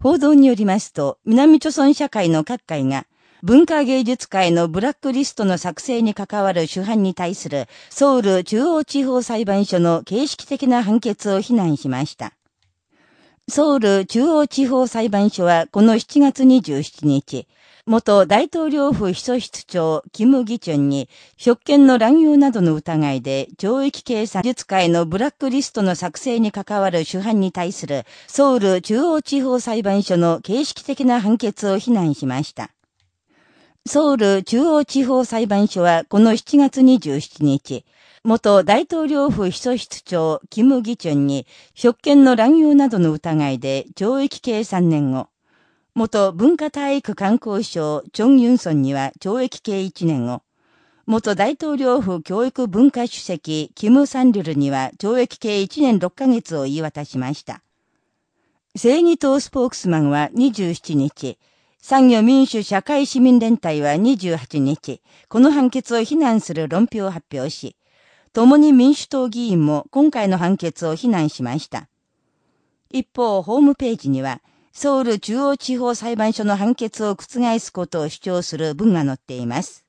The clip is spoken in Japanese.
報道によりますと、南朝村社会の各界が、文化芸術界のブラックリストの作成に関わる主犯に対するソウル中央地方裁判所の形式的な判決を非難しました。ソウル中央地方裁判所はこの7月27日、元大統領府秘書室長、キム・ギチュンに、職権の乱用などの疑いで、懲役警察術会のブラックリストの作成に関わる主犯に対する、ソウル中央地方裁判所の形式的な判決を非難しました。ソウル中央地方裁判所はこの7月27日、元大統領府秘書室長、キム・ギチュンに、職権の乱用などの疑いで懲役刑3年を、元文化体育観光省チョン・ユンソンには懲役刑1年を、元大統領府教育文化主席キム・サンリュルには懲役刑1年6ヶ月を言い渡しました。正義党スポークスマンは27日、産業民主社会市民連帯は28日、この判決を非難する論評を発表し、共に民主党議員も今回の判決を非難しました。一方、ホームページには、ソウル中央地方裁判所の判決を覆すことを主張する文が載っています。